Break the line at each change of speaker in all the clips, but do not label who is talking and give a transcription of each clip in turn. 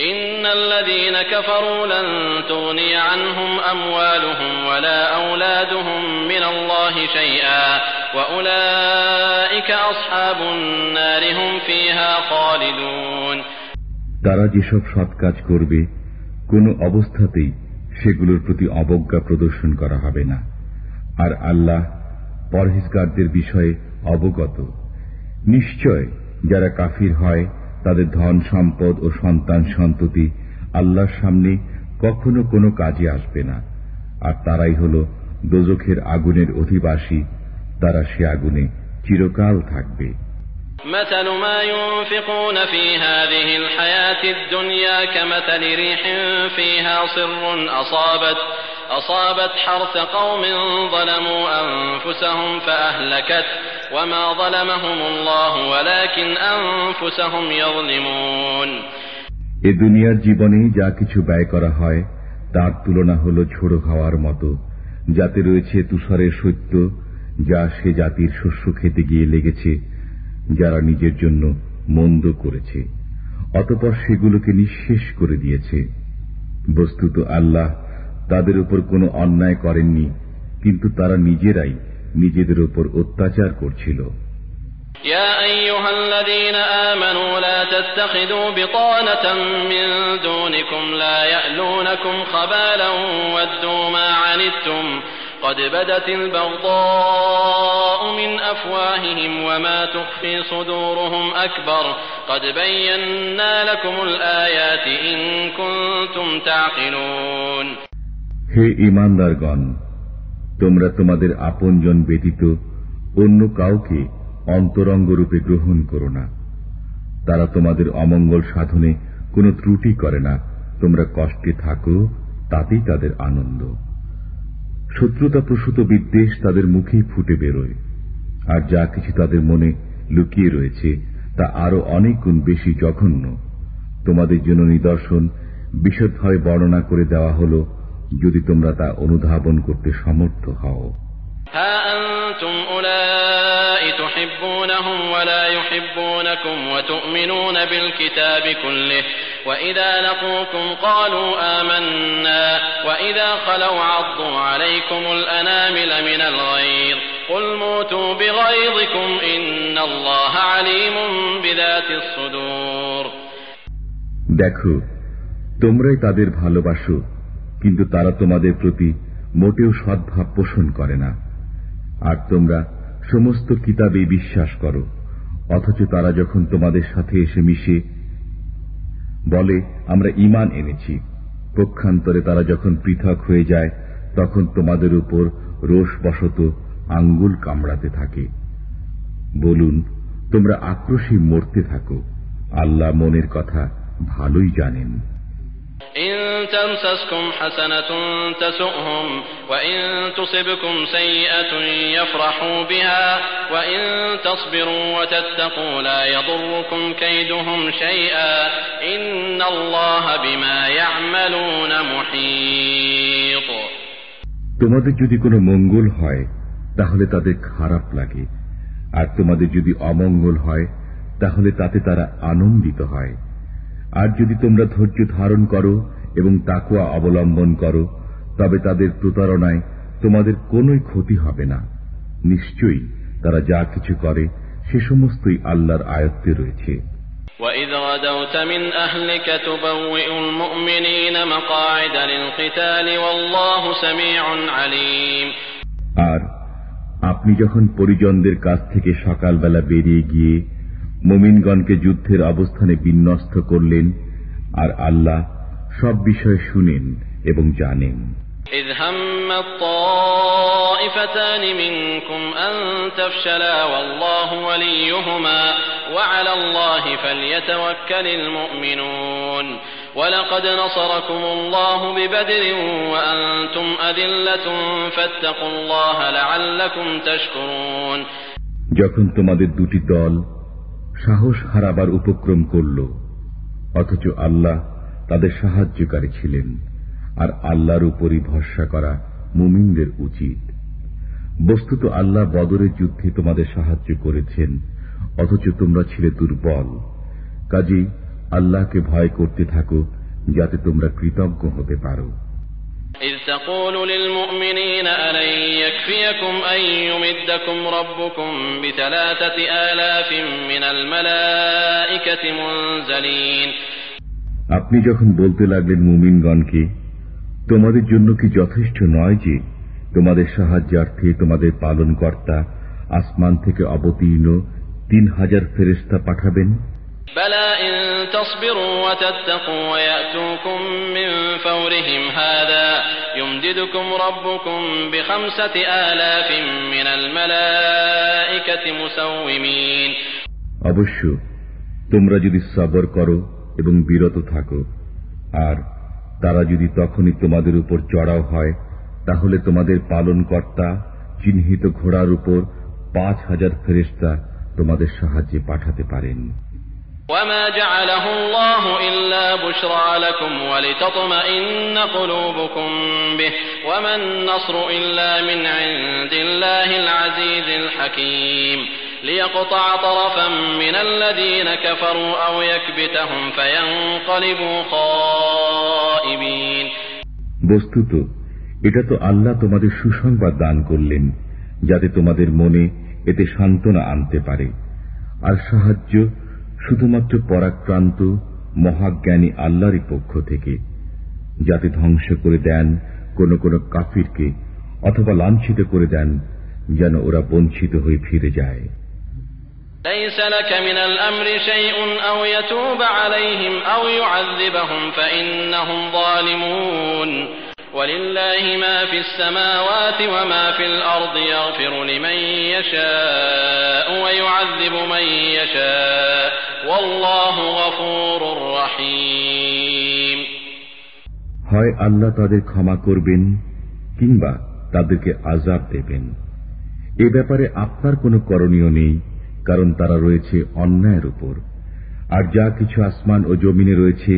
إن الذين كفروا لن تغني عنهم أموالهم ولا أولادهم من الله شيئا وأولئك أصحاب النار هم فيها خالدون
তারা যেসব সৎ কাজ করবে কোনো অবস্থাতেই সেগুলোর প্রতি অবজ্ঞা প্রদর্শন করা হবে না আর আল্লাহ পরহেজগারদের বিষয়ে অবগত। নিশ্চয় যারা কাফির হয়, তাদের ধন, সম্পদ ও সন্তান সন্ততি আল্লাহর সামনে কখনো কোনো কাজে আসবে না। আর তারাই হল দোজখের আগুনের অধিবাসী, তারা সে আগুনে চিরকাল থাকবে।
مثل ما ينفقون في هذه الحياة الدنيا كمثل ريح فيها صر أصابت أصابت حرث قوم ظلموا أنفسهم فأهلكت وما ظلمهم الله ولكن أنفسهم يظلمون
এ দুনিয়ার জীবনে যা কিছু ব্যয় করা হয় তার তুলনা হল ঝোড়ো খাওয়ার মতো যাতে রয়েছে তুষারের সত্য যা সে জাতির শস্য খেতে গিয়ে লেগেছে যারা নিজের জন্য মন্দ করেছে অতপর সেগুলোকে নিঃশেষ করে দিয়েছে বস্তুত আল্লাহ তাদের উপর কোনো অন্যায় করেননি কিন্তু তারা নিজেরাই নিজেদের উপর অত্যাচার করছিল
يا أيها الذين آمنوا لا تتخذوا بطانة من دونكم لا يألونكم خبالا ودوا ما عنتم قد بدت البغضاء من أفواههم وما تخفي صدورهم أكبر قد بينا لكم الآيات إن كنتم تعقلون
হে ইমানদারগণ তোমরা তোমাদের আপনজন ব্যতীত অন্য কাউকে অন্তরঙ্গ রূপে গ্রহণ করো না তারা তোমাদের অমঙ্গল সাধনে কোনো ত্রুটি করে না তোমরা কষ্টে থাকো তাতেই তাদের আনন্দ শত্রুতা প্রসূত বিদ্বেষ তাদের মুখেই ফুটে বেরোয়। আর যা কিছু তাদের মনে লুকিয়ে রয়েছে, তা আরও অনেক গুণ বেশি জঘন্য। তোমাদের জন্য নিদর্শন বিশদভাবে বর্ণনা করে দেওয়া হল, যদি তোমরা তা অনুধাবন করতে সমর্থ হও।
ها أنتم أولئك تحبونهم ولا يحبونكم وتؤمنون بالكتاب كله وإذا لقوكم قالوا آمنا وإذا خلوا عضوا عليكم الأنامل من الغيظ قل موتوا بغيظكم إن الله عليم بذات الصدور
দেখো তোমরাই তাদের ভালোবাসো কিন্তু তারা তোমাদের প্রতি মোটেও সদ্ভাব পোষণ করে না আর তোমরা সমস্ত কিতাবে বিশ্বাস করো, অথচ তারা যখন তোমাদের সাথে এসে মিশে, বলে, আমরা ইমান এনেছি। পক্ষান্তরে তারা যখন পৃথক হয়ে যায়, তখন তোমাদের উপর রোষবশত আঙ্গুল কামড়াতে থাকে। বলুন, তোমরা আক্রোশী মরতে থাকো। আল্লাহ মনের কথা ভালোই জানেন।
إن تمسسكم حسنة تسؤهم وإن تصبكم سيئة يفرحوا بها وإن تصبروا وتتقوا لا يضركم كيدهم شيئا إن الله بما يعملون محيط
তোমাদের যদি কোনো মঙ্গল হয় তাহলে তাদের খারাপ লাগে আর তোমাদের যদি অমঙ্গল হয় তাহলে তাতে তারা আনন্দিত হয় আর যদি তোমরা ধৈর্য ধারণ করো এবং তাকুয়া অবলম্বন করো তবে তাদের প্রতারণায় তোমাদের কোনোই ক্ষতি হবে না নিশ্চয়ই তারা যা কিছু করে সে সমস্তই আল্লাহর আয়ত্তে রয়েছে
وإذ غدوت من أهلك تبوئ المؤمنين مقاعد للقتال والله سميع عليم
আর আপনি যখন পরিজনদের কাছ থেকে সকালবেলা বেরিয়ে গিয়ে মোমিনগণকে যুদ্ধের অবস্থানে বিন্যস্ত করলেন আর আল্লাহ সব বিষয় শুনেন এবং জানেন
إذ هم الطائفتان منكم أن تفشلا والله وليهما وعلى الله فليتوكل المؤمنون ولقد نصركم الله ببدر وأنتم أذلة فاتقوا الله لعلكم تشكرون
যখন তোমাদের দুটি দল সাহস হারাবার উপক্রম করল, অথচ আল্লাহ তাদের সাহায্যকারী ছিলেন, আর আল্লাহর উপরই ভরসা করা মুমিনদের উচিত। বস্তুত আল্লাহ বদরের যুদ্ধে তোমাদের সাহায্য করেছেন, অথচ তোমরা ছিলে দুর্বল। কাজেই আল্লাহকে ভয় করতে থাকো, যাতে তোমরা কৃতজ্ঞ হতে পারো।
إذ تقول للمؤمنين ألن يكفيكم أن يمدكم ربكم بثلاثة آلاف من الملائكة منزلين
আপনি যখন বলতে লাগলেন মুমিনগণকে তোমাদের জন্য কি যথেষ্ট নয় যে তোমাদের সাহায্যার্থে তোমাদের পালনকর্তা আসমান থেকে অবতীর্ণ তিন হাজার ফেরেস্তা পাঠাবেন
بلى إن تصبروا وتتقوا ويأتوكم من فورهم هذا يمددكم ربكم بخمسة آلاف من الملائكة مسومين
অবশ্য তোমরা যদি সবর করো এবং বিরত থাকো আর তারা যদি তখনই তোমাদের উপর চড়াও হয় তাহলে তোমাদের পালনকর্তা চিহ্নিত ঘোড়ার উপর পাঁচ হাজার ফেরেস্তা তোমাদের সাহায্যে পাঠাতে পারেন
وما جعله الله إلا بشرى لكم ولتطمئن قلوبكم به وما النصر إلا من عند الله العزيز الحكيم ليقطع طرفا من الذين كفروا أو يكبتهم فينقلبوا خائبين
বস্তুত এটা তো আল্লাহ তোমাদের সুসংবাদ দান করলেন যাতে তোমাদের মনে এতে সান্ত্বনা আনতে পারে আর সাহায্য শুধুমাত্র পরাক্রান্ত মহাজ্ঞানী আল্লাহরই পক্ষ থেকে যাতে ধ্বংস করে দেন কোন কোন কাফিরকে অথবা লাঞ্ছিত করে দেন যেন ওরা বঞ্চিত হয়ে ফিরে যায়
ليس لك من الأمر شيء أو يتوب عليهم أو يعذبهم فإنهم ظالمون ولله ما في السماوات وما في الأرض يغفر لمن يشاء ويعذب من يشاء والله غفور رحيم
হয় আল্লাহ তাদের ক্ষমা করবেন কিংবা তাদেরকে আজাব দেবেন এ ব্যাপারে আপনার কোনো করণীয় নেই কারণ তারা রয়েছে অন্যায়ের উপর আর যা কিছু আসমান ও জমিনে রয়েছে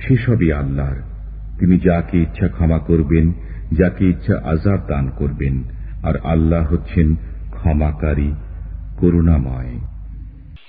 সেসবই আল্লাহর তিনি যাকে ইচ্ছা ক্ষমা করবেন যাকে ইচ্ছা আজাব দান করবেন আর আল্লাহ হচ্ছেন ক্ষমাকারী করুণাময়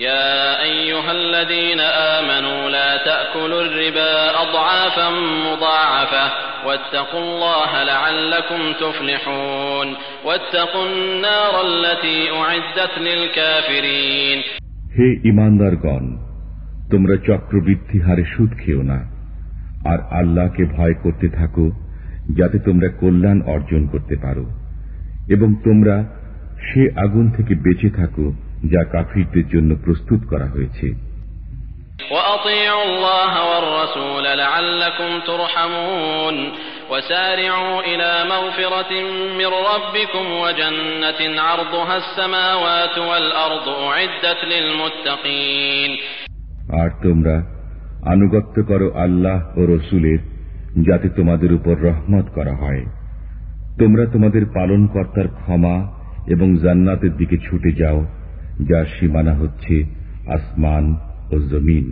يا أيها الذين آمنوا لا تأكلوا الربا أضعافا مضاعفة واتقوا الله لعلكم تفلحون واتقوا النار التي أعدت للكافرين
হে ইমানদারগণ তোমরা চক্রবৃদ্ধি হারে সুদ খেও না আর আল্লাহকে ভয় করতে থাকো যাতে তোমরা কল্যাণ অর্জন করতে পারো এবং তোমরা সে আগুন থেকে বেঁচে থাকো যা কাফিরদের জন্য প্রস্তুত করা হয়েছে
وأطيعوا الله والرسول لعلكم ترحمون وسارعوا إلى مغفرة من ربكم وجنة عرضها السماوات والأرض أعدت للمتقين
আর তোমরা আনুগত্য করো আল্লাহ ও রসুলের যাতে তোমাদের উপর রহমত করা হয় তোমরা তোমাদের পালনকর্তার ক্ষমা এবং জান্নাতের দিকে ছুটে যাও যার সীমানা হচ্ছে আসমান ও জমিন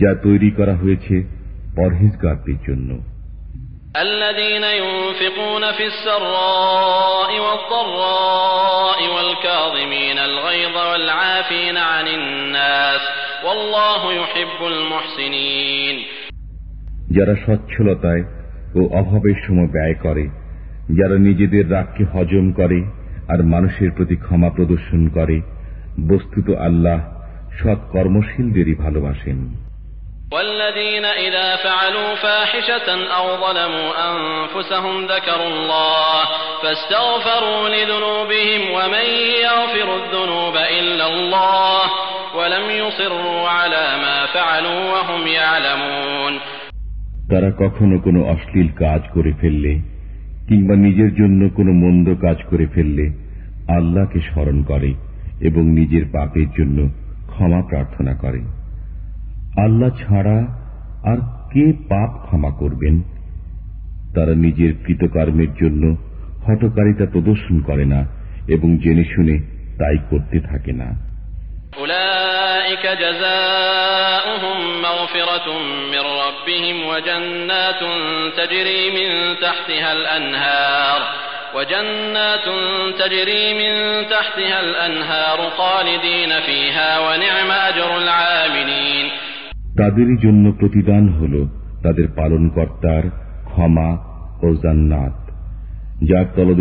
যা তৈরি করা হয়েছে পরহেজগারদের জন্য
الذين ينفقون في السراء والضراء والكاظمين الغيظ والعافين عن الناس والله يحب المحسنين
যারা সচ্ছলতায় ও অভাবের সময় ব্যয় করে যারা নিজেদের রাগকে হজম করে আর মানুষের প্রতি ক্ষমা প্রদর্শন করে বস্তুত আল্লাহ সৎ কর্মশীলদেরই ভালোবাসেন
والذين إذا فعلوا فاحشة أو ظلموا أنفسهم ذكروا الله فاستغفروا لذنوبهم ومن يغفر الذنوب إلا الله ولم يصروا على ما فعلوا وهم يعلمون
তারা কখনো কোনো অশ্লীল কাজ করে ফেললে কিংবা নিজের জন্য কোনো মন্দ কাজ করে ফেললে আল্লাহকে স্মরণ করে এবং নিজের পাপের জন্য ক্ষমা প্রার্থনা করে। আল্লাহ ছাড়া আর কে পাপ ক্ষমা করবেন? তারা নিজের কৃতকর্মের জন্য হটকারিতা প্রদর্শন করে না এবং জেনে শুনে তাই করতে থাকে না।
أولئك جزاؤهم مغفرة من ربهم وجنات تجري من تحتها الأنهار وجنات تجري من تحتها الأنهار خالدين فيها ونعم أجر العاملين
তাদেরই জন্য প্রতিদান হল তাদের পালনকর্তার ক্ষমা ও জান্নাত যার তলদেশে